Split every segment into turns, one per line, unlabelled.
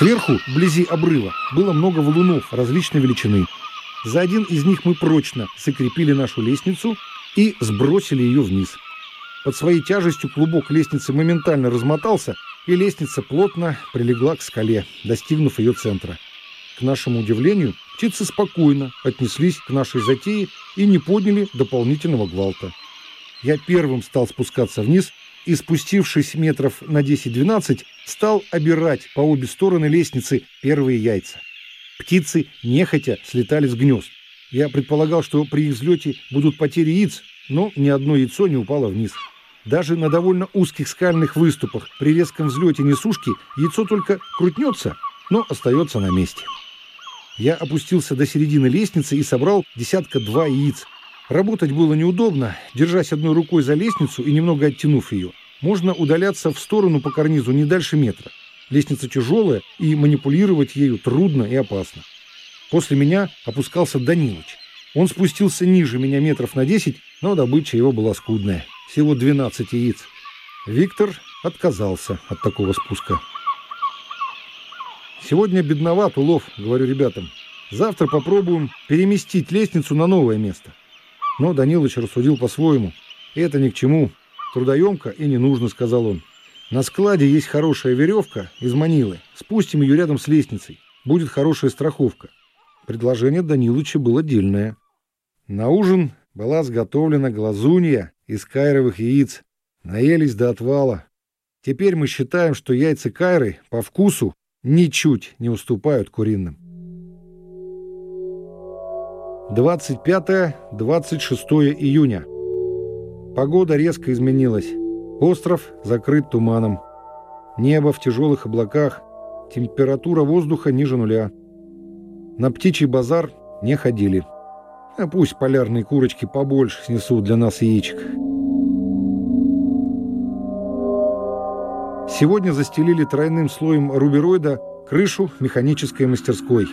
Сверху, вблизи обрыва, было много валунов различной величины. За один из них мы прочно закрепили нашу лестницу и сбросили ее вниз. Под своей тяжестью клубок лестницы моментально размотался, и лестница плотно прилегла к скале, достигнув ее центра. К нашему удивлению, птицы спокойно отнеслись к нашей затее и не подняли дополнительного гвалта. Я первым стал спускаться вниз и, спустившись метров на 10-12, стал обирать по обе стороны лестницы первые яйца. Птицы нехотя слетали с гнезд. Я предполагал, что при их взлете будут потери яиц, но ни одно яйцо не упало вниз. Даже на довольно узких скальных выступах при резком взлете несушки яйцо только крутнется, но остается на месте. Я опустился до середины лестницы и собрал десятка-два яиц. Работать было неудобно, держась одной рукой за лестницу и немного оттянув ее. Можно удаляться в сторону по карнизу не дальше метра. Лестница тяжелая, и манипулировать ею трудно и опасно. После меня опускался Данилыч. Он спустился ниже меня метров на 10, но добыча его была скудная. Всего 12 яиц. Виктор отказался от такого спуска. «Сегодня бедноват улов», — говорю ребятам. «Завтра попробуем переместить лестницу на новое место». Но Данилыч рассудил по-своему. «Это ни к чему. Трудоемко и не нужно», — сказал он. На складе есть хорошая веревка из манилы. Спустим ее рядом с лестницей. Будет хорошая страховка. Предложение Данилыча было дельное. На ужин была сготовлена глазунья из кайровых яиц. Наелись до отвала. Теперь мы считаем, что яйца кайры по вкусу ничуть не уступают куриным. 25-26 июня. Погода резко изменилась. Остров закрыт туманом. Небо в тяжелых облаках. Температура воздуха ниже нуля. На птичий базар не ходили. А пусть полярные курочки побольше снесут для нас яичек. Сегодня застелили тройным слоем рубероида крышу механической мастерской.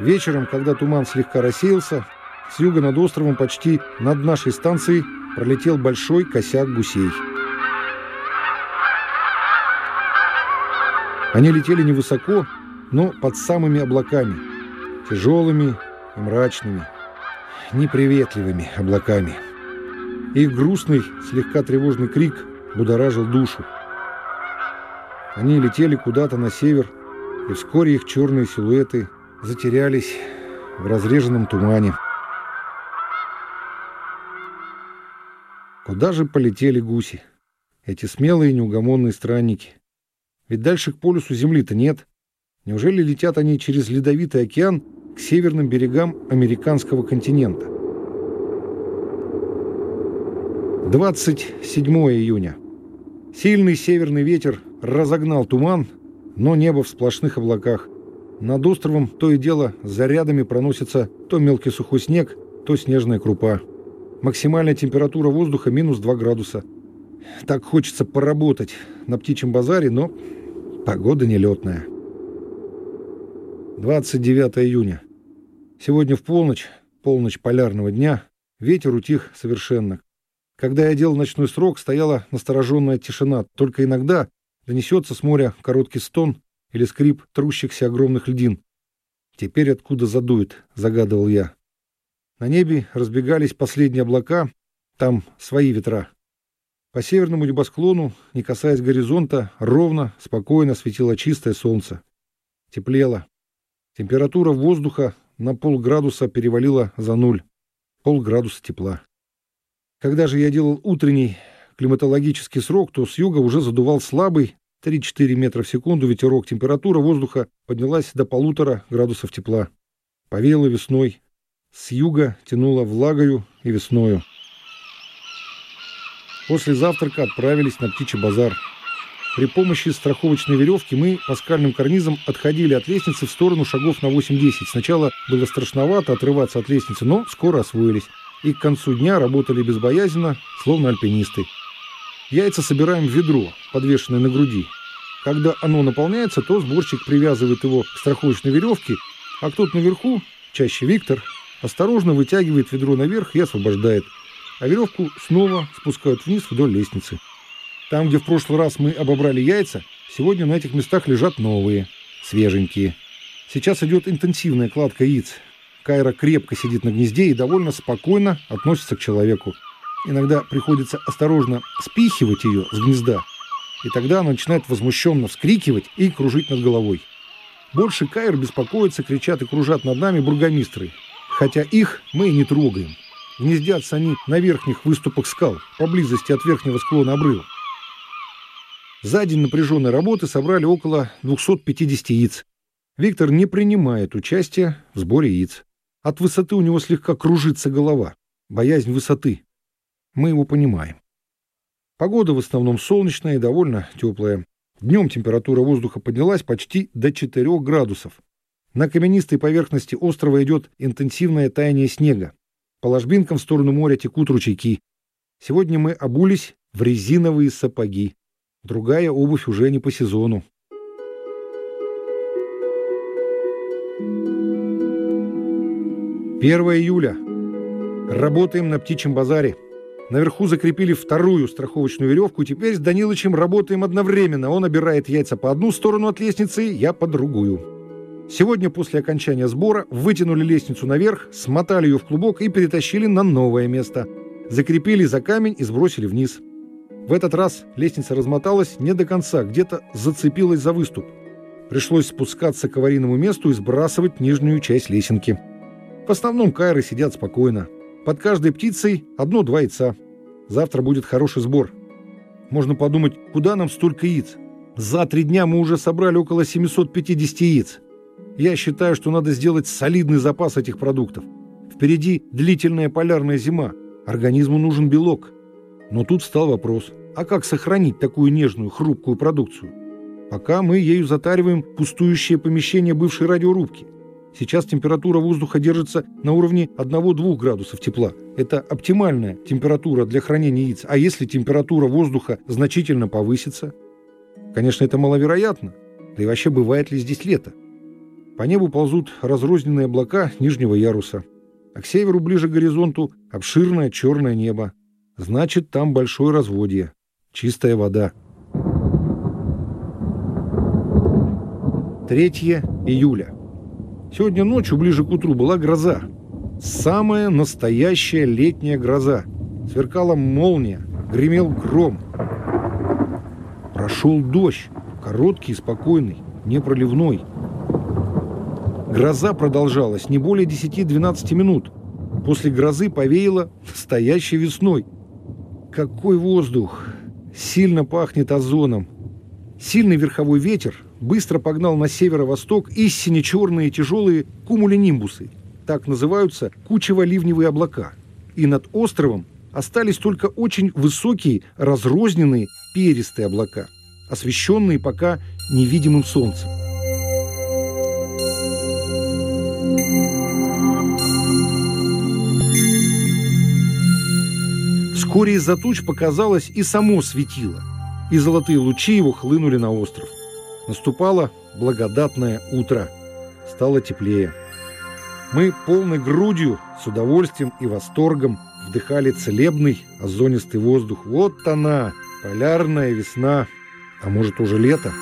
Вечером, когда туман слегка рассеялся, с юга над островом почти над нашей станцией пролетел большой косяк гусей. Они летели невысоко, но под самыми облаками, тяжелыми и мрачными, неприветливыми облаками. Их грустный, слегка тревожный крик будоражил душу. Они летели куда-то на север, и вскоре их черные силуэты затерялись в разреженном тумане. Куда же полетели гуси? Эти смелые неугомонные странники. Ведь дальше к полюсу Земли-то нет. Неужели летят они через Ледовитый океан к северным берегам американского континента? 27 июня. Сильный северный ветер разогнал туман, но небо в сплошных облаках. Над островом то и дело зарядами проносится то мелкий сухой снег, то снежная крупа. Максимальная температура воздуха минус 2 градуса. Так хочется поработать на птичьем базаре, но погода нелетная. 29 июня. Сегодня в полночь, полночь полярного дня, ветер утих совершенно. Когда я делал ночной срок, стояла настороженная тишина. Только иногда донесется с моря короткий стон или скрип трущихся огромных льдин. «Теперь откуда задует?» — загадывал я. На небе разбегались последние облака, там свои ветра. По северному небосклону, не касаясь горизонта, ровно, спокойно светило чистое солнце. Теплело. Температура воздуха на полградуса перевалила за нуль. Полградуса тепла. Когда же я делал утренний климатологический срок, то с юга уже задувал слабый 3-4 метра в секунду ветерок. Температура воздуха поднялась до полутора градусов тепла. Повеяло весной, с юга тянуло влагою и весною. После завтрака отправились на птичий базар. При помощи страховочной веревки мы по скальным карнизам отходили от лестницы в сторону шагов на 8-10. Сначала было страшновато отрываться от лестницы, но скоро освоились. И к концу дня работали безбоязненно, словно альпинисты. Яйца собираем в ведро, подвешенное на груди. Когда оно наполняется, то сборщик привязывает его к страховочной веревке, а кто-то наверху, чаще Виктор, осторожно вытягивает ведро наверх и освобождает, а веревку снова спускают вниз вдоль лестницы. Там, где в прошлый раз мы обобрали яйца, сегодня на этих местах лежат новые, свеженькие. Сейчас идет интенсивная кладка яиц. Кайра крепко сидит на гнезде и довольно спокойно относится к человеку. Иногда приходится осторожно спихивать ее с гнезда, и тогда она начинает возмущенно вскрикивать и кружить над головой. Больше Кайр беспокоится, кричат и кружат над нами бургомистры, хотя их мы и не трогаем. Гнездятся они на верхних выступах скал, поблизости от верхнего склона обрыва. За день напряженной работы собрали около 250 яиц. Виктор не принимает участия в сборе яиц. От высоты у него слегка кружится голова. Боязнь высоты. Мы его понимаем. Погода в основном солнечная и довольно теплая. Днем температура воздуха поднялась почти до 4 градусов. На каменистой поверхности острова идет интенсивное таяние снега. По ложбинкам в сторону моря текут ручейки. Сегодня мы обулись в резиновые сапоги. Другая обувь уже не по сезону. Первое июля. Работаем на птичьем базаре. Наверху закрепили вторую страховочную веревку. Теперь с Данилычем работаем одновременно. Он обирает яйца по одну сторону от лестницы, я по другую. Сегодня после окончания сбора вытянули лестницу наверх, смотали ее в клубок и перетащили на новое место. Закрепили за камень и сбросили вниз. В этот раз лестница размоталась не до конца, где-то зацепилась за выступ. Пришлось спускаться к аварийному месту и сбрасывать нижнюю часть лесенки. В основном кайры сидят спокойно. Под каждой птицей одно-два яйца. Завтра будет хороший сбор. Можно подумать, куда нам столько яиц? За три дня мы уже собрали около 750 яиц. Я считаю, что надо сделать солидный запас этих продуктов. Впереди длительная полярная зима. Организму нужен белок. Но тут встал вопрос, а как сохранить такую нежную, хрупкую продукцию? Пока мы ею затариваем пустующее помещение бывшей радиорубки. Сейчас температура воздуха держится на уровне 1-2 градусов тепла. Это оптимальная температура для хранения яиц. А если температура воздуха значительно повысится? Конечно, это маловероятно. Да и вообще, бывает ли здесь лето? По небу ползут разрозненные облака нижнего яруса. А к северу, ближе к горизонту, обширное черное небо. Значит, там большое разводье. Чистая вода. 3 июля. Сегодня ночью, ближе к утру, была гроза. Самая настоящая летняя гроза. Сверкала молния, гремел гром. Прошел дождь, короткий спокойный, не проливной. Гроза продолжалась не более 10-12 минут. После грозы повеяло настоящей весной. Какой воздух! Сильно пахнет озоном. Сильный верховой ветер быстро погнал на северо-восток истине черные тяжелые кумулинимбусы. Так называются кучево-ливневые облака. И над островом остались только очень высокие, разрозненные перистые облака, освещенные пока невидимым солнцем. Вскоре из-за туч показалось и само светило, и золотые лучи его хлынули на остров. Наступало благодатное утро. Стало теплее. Мы полной грудью, с удовольствием и восторгом вдыхали целебный озонистый воздух. Вот она, полярная весна, а может уже лето.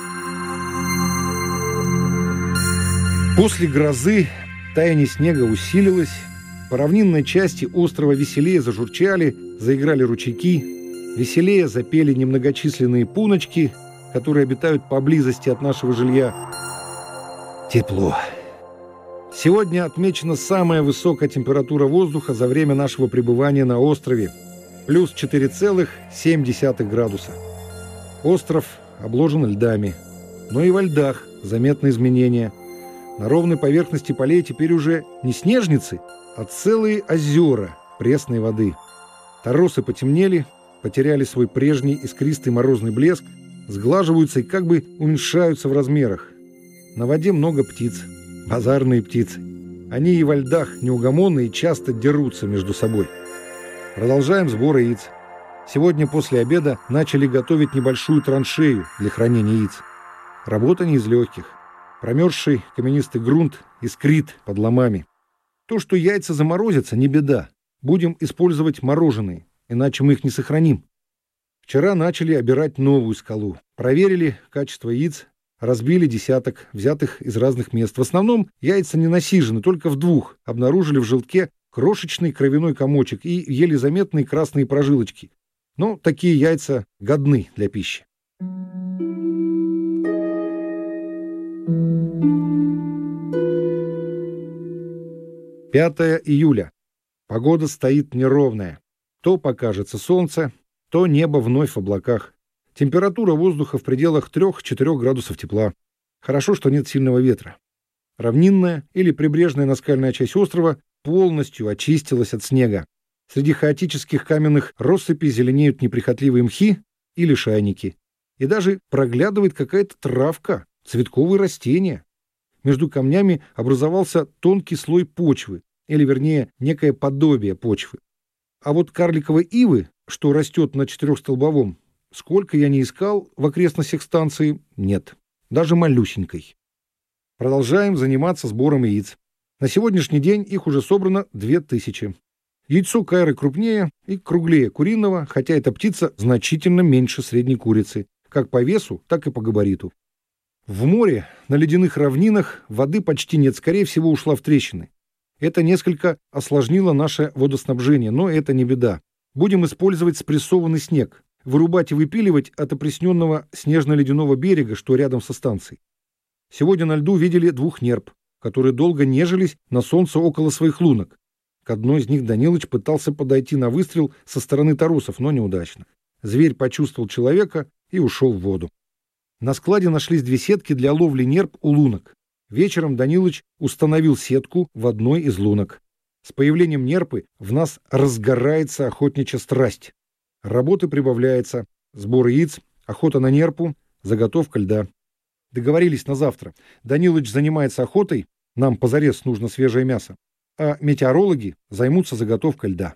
После грозы таяние снега усилилось, по равнинной части острова веселее зажурчали, заиграли ручейки, веселее запели немногочисленные пуночки – которые обитают поблизости от нашего жилья. Тепло. Сегодня отмечена самая высокая температура воздуха за время нашего пребывания на острове – плюс 4,7 градуса. Остров обложен льдами, но и во льдах заметны изменения. На ровной поверхности полей теперь уже не снежницы, а целые озера пресной воды. Торосы потемнели, потеряли свой прежний искристый морозный блеск – сглаживаются и как бы уменьшаются в размерах. На воде много птиц, базарные птицы. Они и во льдах неугомонные и часто дерутся между собой. Продолжаем сбор яиц. Сегодня после обеда начали готовить небольшую траншею для хранения яиц. Работа не из легких. Промерзший каменистый грунт искрит под ломами. То, что яйца заморозятся, не беда. Будем использовать мороженые, иначе мы их не сохраним. Вчера начали обирать новую скалу. Проверили качество яиц, разбили десяток, взятых из разных мест. В основном яйца не насижены, только в двух. Обнаружили в желтке крошечный кровяной комочек и еле заметные красные прожилочки. Но такие яйца годны для пищи. 5 июля. Погода стоит неровная. То покажется солнце, то небо вновь в облаках. Температура воздуха в пределах 3-4 градусов тепла. Хорошо, что нет сильного ветра. Равнинная или прибрежная наскальная часть острова полностью очистилась от снега. Среди хаотических каменных россыпей зеленеют неприхотливые мхи или шайники. И даже проглядывает какая-то травка, цветковые растения. Между камнями образовался тонкий слой почвы, или вернее некое подобие почвы. А вот карликовой ивы, что растет на четырехстолбовом, сколько я не искал в окрестностях станции, нет. Даже малюсенькой. Продолжаем заниматься сбором яиц. На сегодняшний день их уже собрано две тысячи. Яйцо кайры крупнее и круглее куриного, хотя эта птица значительно меньше средней курицы, как по весу, так и по габариту. В море, на ледяных равнинах, воды почти нет, скорее всего, ушла в трещины. Это несколько осложнило наше водоснабжение, но это не беда. Будем использовать спрессованный снег, вырубать и выпиливать от опресненного снежно-ледяного берега, что рядом со станцией. Сегодня на льду видели двух нерп, которые долго нежились на солнце около своих лунок. К одной из них Данилыч пытался подойти на выстрел со стороны торосов, но неудачно. Зверь почувствовал человека и ушел в воду. На складе нашлись две сетки для ловли нерп у лунок. Вечером Данилыч установил сетку в одной из лунок. С появлением нерпы в нас разгорается охотничья страсть. Работы прибавляется. Сбор яиц, охота на нерпу, заготовка льда. Договорились на завтра. Данилыч занимается охотой, нам позарез нужно свежее мясо, а метеорологи займутся заготовкой льда.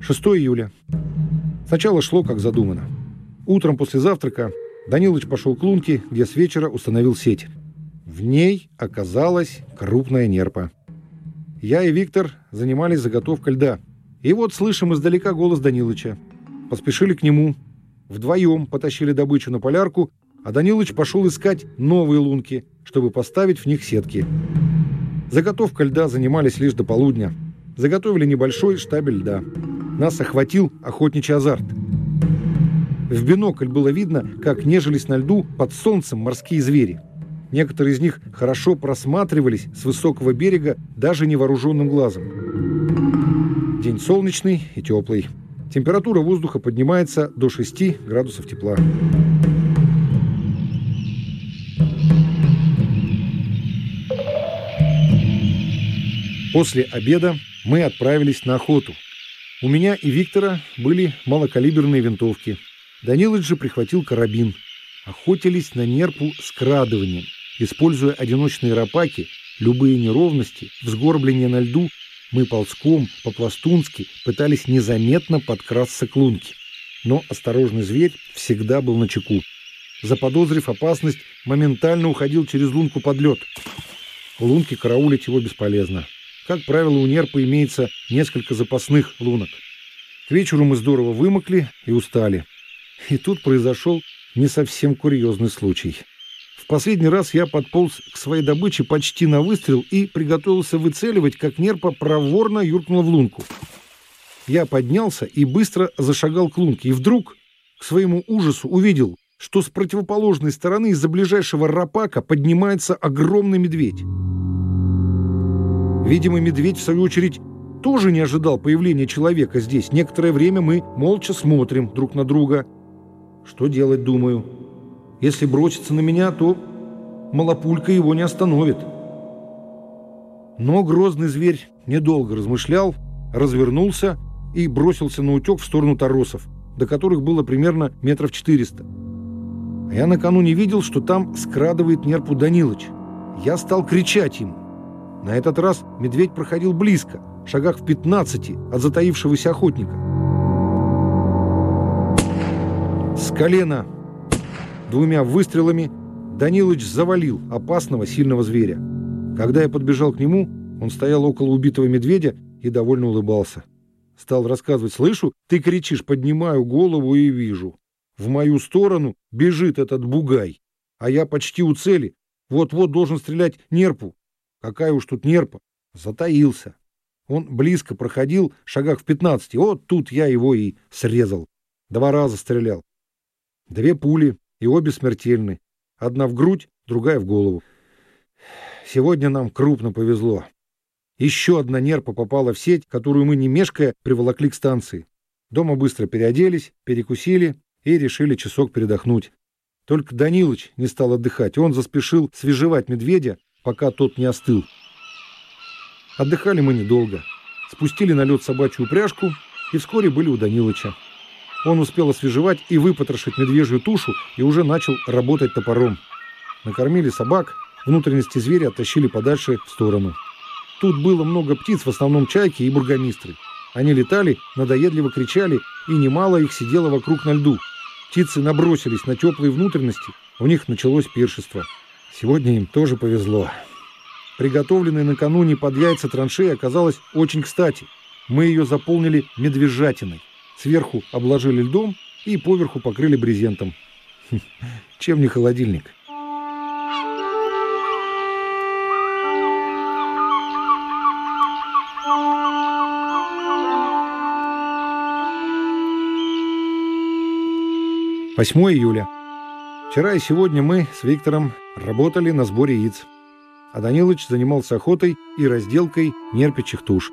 6 июля. Сначала шло, как задумано. Утром после завтрака Данилыч пошел к лунке, где с вечера установил сеть. В ней оказалась крупная нерпа. Я и Виктор занимались заготовкой льда. И вот слышим издалека голос Данилыча. Поспешили к нему. Вдвоем потащили добычу на полярку, а Данилыч пошел искать новые лунки, чтобы поставить в них сетки. Заготовка льда занимались лишь до полудня. Заготовили небольшой штабель льда. Нас охватил охотничий азарт – в бинокль было видно, как нежились на льду под солнцем морские звери. Некоторые из них хорошо просматривались с высокого берега даже невооруженным глазом. День солнечный и теплый. Температура воздуха поднимается до 6 градусов тепла. После обеда мы отправились на охоту. У меня и Виктора были малокалиберные винтовки – Данилыч же прихватил карабин. Охотились на нерпу скрадыванием, используя одиночные рапаки, любые неровности, взгорбления на льду, мы ползком, по-пластунски, пытались незаметно подкрасться к лунке. Но осторожный зверь всегда был на чеку. Заподозрив опасность, моментально уходил через лунку под лед. У лунки караулить его бесполезно. Как правило, у нерпа имеется несколько запасных лунок. К вечеру мы здорово вымокли и устали. И тут произошел не совсем курьезный случай. В последний раз я подполз к своей добыче почти на выстрел и приготовился выцеливать, как нерпа проворно юркнула в лунку. Я поднялся и быстро зашагал к лунке, и вдруг, к своему ужасу, увидел, что с противоположной стороны из-за ближайшего рапака поднимается огромный медведь. Видимо, медведь, в свою очередь, тоже не ожидал появления человека здесь. Некоторое время мы молча смотрим друг на друга – что делать, думаю? Если бросится на меня, то малопулька его не остановит. Но грозный зверь недолго размышлял, развернулся и бросился на утек в сторону торосов, до которых было примерно метров четыреста. А я накануне видел, что там скрадывает нерпу Данилыч. Я стал кричать ему. На этот раз медведь проходил близко, шагах в пятнадцати от затаившегося охотника. С колена двумя выстрелами Данилыч завалил опасного сильного зверя. Когда я подбежал к нему, он стоял около убитого медведя и довольно улыбался. Стал рассказывать. Слышу, ты кричишь, поднимаю голову и вижу. В мою сторону бежит этот бугай. А я почти у цели. Вот-вот должен стрелять нерпу. Какая уж тут нерпа. Затаился. Он близко проходил, шагах в пятнадцати. Вот тут я его и срезал. Два раза стрелял. Две пули, и обе смертельны. Одна в грудь, другая в голову. Сегодня нам крупно повезло. Еще одна нерпа попала в сеть, которую мы, не мешкая, приволокли к станции. Дома быстро переоделись, перекусили и решили часок передохнуть. Только Данилыч не стал отдыхать. Он заспешил свежевать медведя, пока тот не остыл. Отдыхали мы недолго. Спустили на лед собачью упряжку и вскоре были у Данилыча. Он успел освежевать и выпотрошить медвежью тушу и уже начал работать топором. Накормили собак, внутренности зверя оттащили подальше в сторону. Тут было много птиц, в основном чайки и бургомистры. Они летали, надоедливо кричали, и немало их сидело вокруг на льду. Птицы набросились на теплые внутренности, у них началось пиршество. Сегодня им тоже повезло. Приготовленная накануне под яйца траншея оказалась очень кстати. Мы ее заполнили медвежатиной. Сверху обложили льдом и поверху покрыли брезентом. Чем не холодильник? Восьмое июля. Вчера и сегодня мы с Виктором работали на сборе яиц, а Данилыч занимался охотой и разделкой нерпячих туш.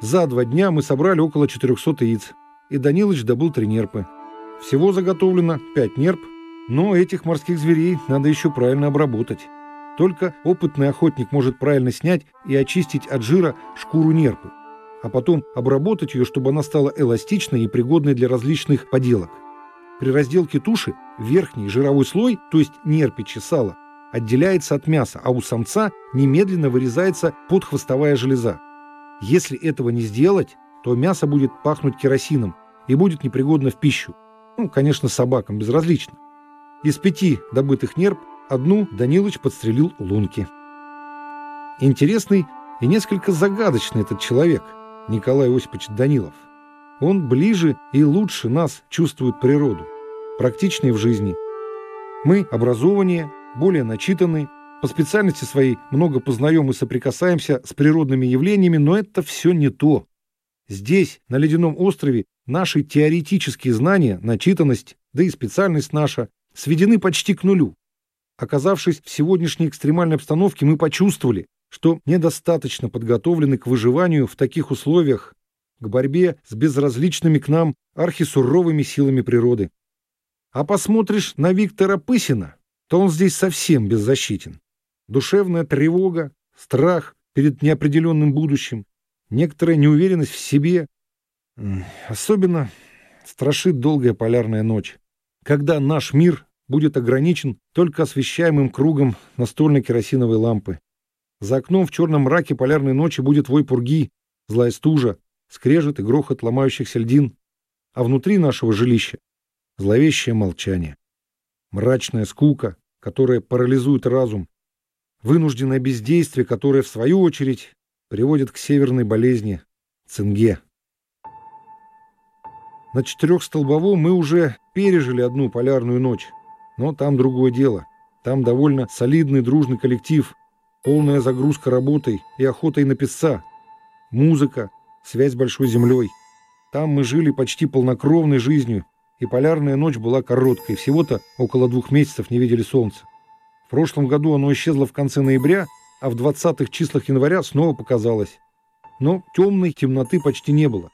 За два дня мы собрали около 400 яиц, и Данилыч добыл три нерпы. Всего заготовлено пять нерп, но этих морских зверей надо еще правильно обработать. Только опытный охотник может правильно снять и очистить от жира шкуру нерпы, а потом обработать ее, чтобы она стала эластичной и пригодной для различных поделок. При разделке туши верхний жировой слой, то есть нерпичи сала, отделяется от мяса, а у самца немедленно вырезается подхвостовая железа. Если этого не сделать, то мясо будет пахнуть керосином и будет непригодно в пищу. Ну, конечно, собакам безразлично. Из пяти добытых нерп одну Данилыч подстрелил лунки. Интересный и несколько загадочный этот человек, Николай Осипович Данилов. Он ближе и лучше нас чувствует природу, практичнее в жизни. Мы образованнее, более начитанные, по специальности своей много познаем и соприкасаемся с природными явлениями, но это все не то. Здесь, на ледяном острове, наши теоретические знания, начитанность, да и специальность наша, сведены почти к нулю. Оказавшись в сегодняшней экстремальной обстановке, мы почувствовали, что недостаточно подготовлены к выживанию в таких условиях, к борьбе с безразличными к нам архисуровыми силами природы. А посмотришь на Виктора Пысина, то он здесь совсем беззащитен. Душевная тревога, страх перед неопределенным будущим, некоторая неуверенность в себе. Особенно страшит долгая полярная ночь, когда наш мир будет ограничен только освещаемым кругом настольной керосиновой лампы. За окном в черном мраке полярной ночи будет вой пурги, злая стужа, скрежет и грохот ломающихся льдин, а внутри нашего жилища зловещее молчание, мрачная скука, которая парализует разум, вынужденное бездействие, которое, в свою очередь, приводит к северной болезни цинге. На четырехстолбовом мы уже пережили одну полярную ночь, но там другое дело. Там довольно солидный дружный коллектив, полная загрузка работой и охотой на песца, музыка, связь с большой землей. Там мы жили почти полнокровной жизнью, и полярная ночь была короткой, всего-то около двух месяцев не видели солнца. В прошлом году оно исчезло в конце ноября, а в 20-х числах января снова показалось. Но темной темноты почти не было.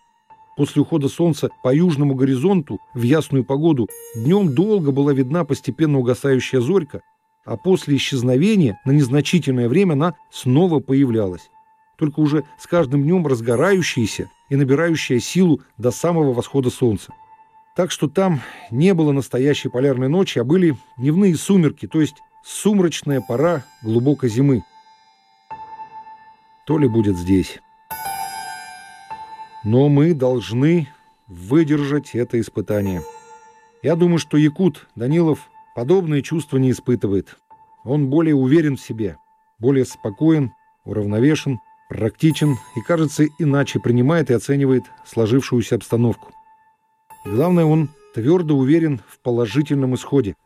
После ухода солнца по южному горизонту в ясную погоду днем долго была видна постепенно угасающая зорька, а после исчезновения на незначительное время она снова появлялась только уже с каждым днем разгорающаяся и набирающая силу до самого восхода солнца. Так что там не было настоящей полярной ночи, а были дневные сумерки, то есть сумрачная пора глубокой зимы. То ли будет здесь. Но мы должны выдержать это испытание. Я думаю, что Якут Данилов подобные чувства не испытывает. Он более уверен в себе, более спокоен, уравновешен, практичен и, кажется, иначе принимает и оценивает сложившуюся обстановку. И главное, он твердо уверен в положительном исходе.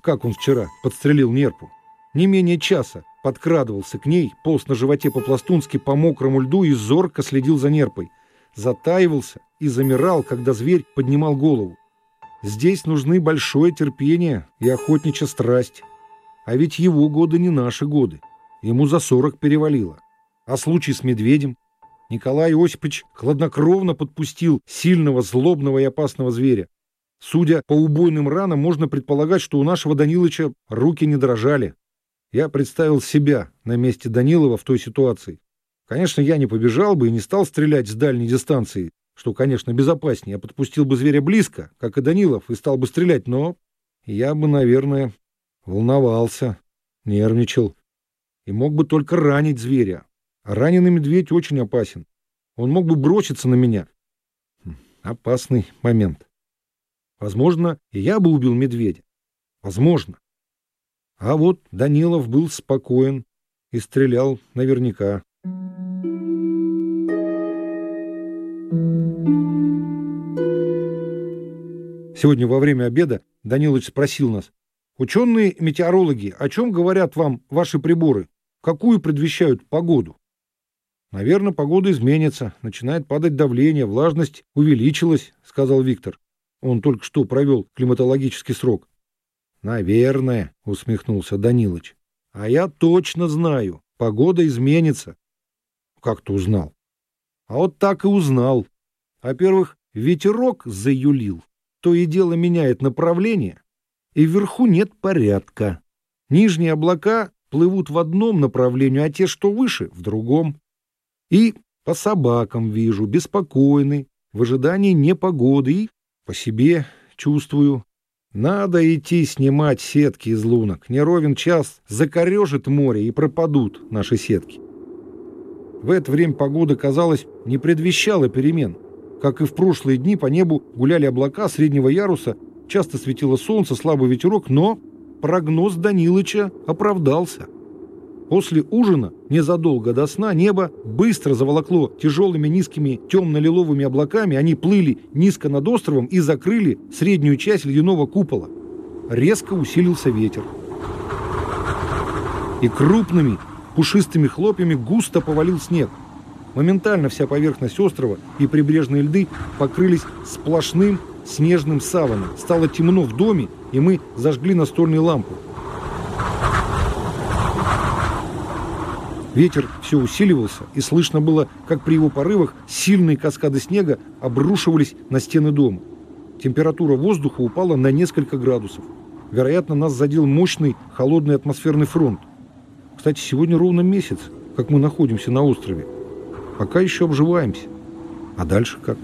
Как он вчера подстрелил нерпу. Не менее часа подкрадывался к ней, полз на животе по-пластунски по мокрому льду и зорко следил за нерпой. Затаивался и замирал, когда зверь поднимал голову. Здесь нужны большое терпение и охотничья страсть. А ведь его годы не наши годы. Ему за сорок перевалило. А случай с медведем? Николай Осипович хладнокровно подпустил сильного, злобного и опасного зверя. Судя по убойным ранам, можно предполагать, что у нашего Данилыча руки не дрожали. Я представил себя на месте Данилова в той ситуации. Конечно, я не побежал бы и не стал стрелять с дальней дистанции, что, конечно, безопаснее. Я подпустил бы зверя близко, как и Данилов, и стал бы стрелять, но я бы, наверное, волновался, нервничал и мог бы только ранить зверя. А раненый медведь очень опасен. Он мог бы броситься на меня. Хм, опасный момент. Возможно, и я бы убил медведя. Возможно. А вот Данилов был спокоен и стрелял наверняка. Сегодня во время обеда Данилович спросил нас, «Ученые-метеорологи, о чем говорят вам ваши приборы? Какую предвещают погоду?» Наверное, погода изменится, начинает падать давление, влажность увеличилась, сказал Виктор. Он только что провел климатологический срок. Наверное, усмехнулся Данилыч. А я точно знаю, погода изменится. Как ты узнал? А вот так и узнал. Во-первых, ветерок заюлил, то и дело меняет направление, и вверху нет порядка. Нижние облака плывут в одном направлении, а те, что выше, в другом. И по собакам вижу, беспокойны, в ожидании непогоды, и по себе чувствую. Надо идти снимать сетки из лунок. Не ровен час закорежит море и пропадут наши сетки. В это время погода, казалось, не предвещала перемен. Как и в прошлые дни, по небу гуляли облака среднего яруса, часто светило солнце, слабый ветерок, но прогноз Данилыча оправдался. После ужина, незадолго до сна, небо быстро заволокло тяжелыми низкими темно-лиловыми облаками. Они плыли низко над островом и закрыли среднюю часть ледяного купола. Резко усилился ветер. И крупными пушистыми хлопьями густо повалил снег. Моментально вся поверхность острова и прибрежные льды покрылись сплошным снежным саваном. Стало темно в доме, и мы зажгли настольную лампу. Ветер все усиливался, и слышно было, как при его порывах сильные каскады снега обрушивались на стены дома. Температура воздуха упала на несколько градусов. Вероятно, нас задел мощный холодный атмосферный фронт. Кстати, сегодня ровно месяц, как мы находимся на острове. Пока еще обживаемся. А дальше как?